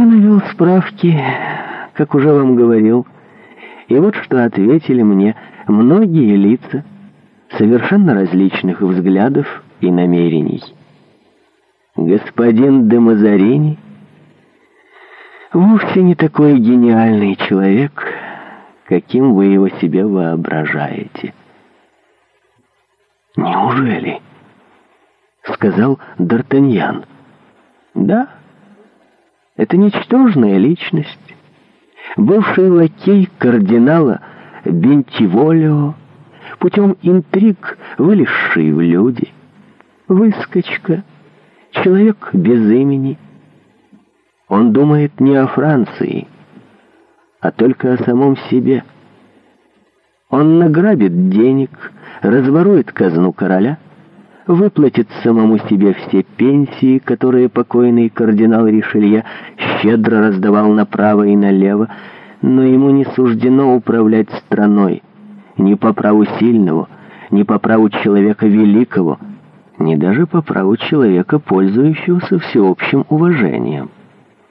Я навел справки, как уже вам говорил, и вот что ответили мне многие лица совершенно различных взглядов и намерений. Господин де Мазарини вовсе не такой гениальный человек, каким вы его себе воображаете. «Неужели?» — сказал Д'Артаньян. «Да». Это ничтожная личность. Бывший лакей кардинала Бентиволио, путем интриг вылезший в люди. Выскочка, человек без имени. Он думает не о Франции, а только о самом себе. Он награбит денег, разворует казну короля — выплатит самому себе все пенсии, которые покойный кардинал Ришелье щедро раздавал направо и налево, но ему не суждено управлять страной, ни по праву сильного, ни по праву человека великого, ни даже по праву человека, пользующегося всеобщим уважением.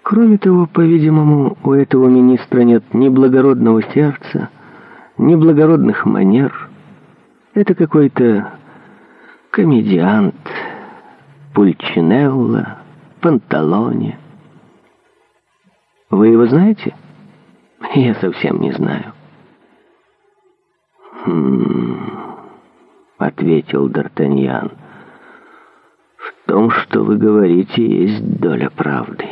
Кроме того, по-видимому, у этого министра нет ни благородного сердца, ни благородных манер. Это какой-то комедиант, Пульчинелла панталоне. Вы его знаете? Я совсем не знаю. Хм, ответил Д'Артаньян. В том, что вы говорите, есть доля правды.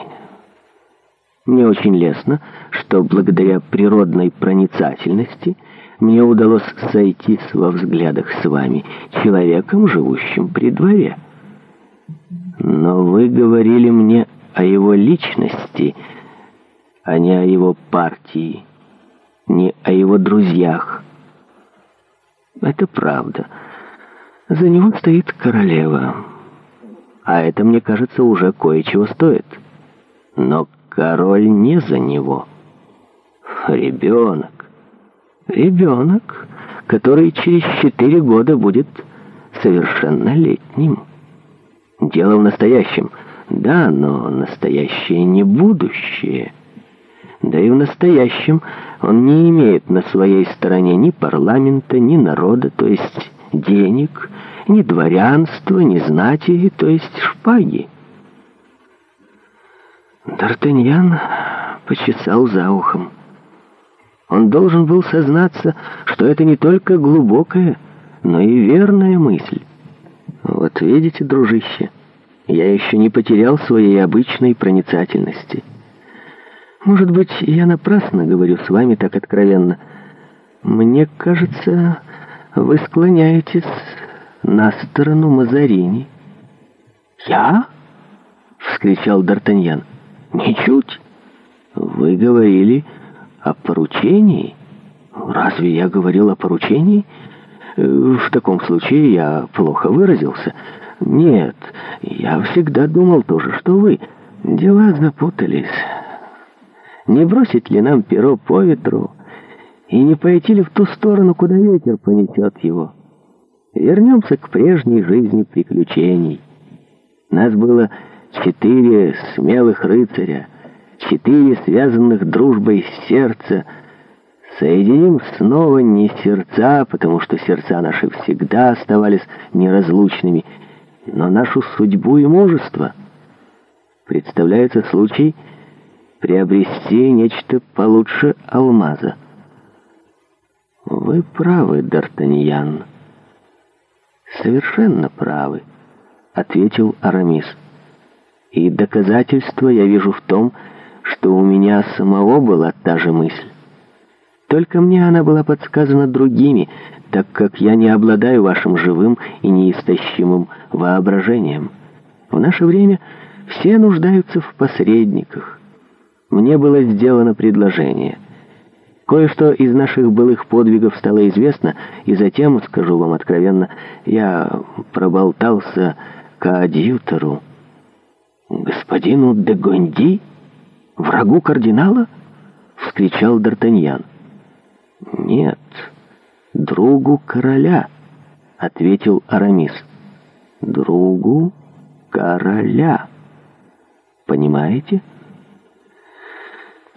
Мне очень лестно, что благодаря природной проницательности мне удалось сойтись во взглядах с вами, человеком, живущим при дворе. Но вы говорили мне о его личности, а не о его партии, не о его друзьях. Это правда. За него стоит королева. А это, мне кажется, уже кое-чего стоит. Но король не за него. Ребенок ребенок, который через четыре года будет совершеннолетним. Дело в настоящем. Да, но настоящее не будущее. Да и в настоящем он не имеет на своей стороне ни парламента, ни народа, то есть денег, ни дворянства, ни знати, то есть шпаги. Д'Артаньян почесал за ухом. Он должен был сознаться, что это не только глубокая, но и верная мысль. Вот видите, дружище, я еще не потерял своей обычной проницательности. Может быть, я напрасно говорю с вами так откровенно. Мне кажется, вы склоняетесь на сторону Мазарини. «Я?» — вскричал Д'Артаньян. «Ничуть! Вы говорили...» «О поручении? Разве я говорил о поручении? Э, в таком случае я плохо выразился. Нет, я всегда думал то же, что вы. Дела запутались. Не бросить ли нам перо по ветру? И не пойти ли в ту сторону, куда ветер понесет его? Вернемся к прежней жизни приключений. Нас было четыре смелых рыцаря — четыре связанных дружбой сердца. Соединим снова не сердца, потому что сердца наши всегда оставались неразлучными, но нашу судьбу и мужество. Представляется случай приобрести нечто получше алмаза. Вы правы, Д'Артаньян. Совершенно правы, ответил Арамис. И доказательство я вижу в том, что что у меня самого была та же мысль. Только мне она была подсказана другими, так как я не обладаю вашим живым и неистощимым воображением. В наше время все нуждаются в посредниках. Мне было сделано предложение. Кое-что из наших былых подвигов стало известно, и затем, скажу вам откровенно, я проболтался к адъютору. «Господину де Гонди?» «Врагу кардинала?» — вскричал Д'Артаньян. «Нет, другу короля», — ответил Арамис. «Другу короля. Понимаете?»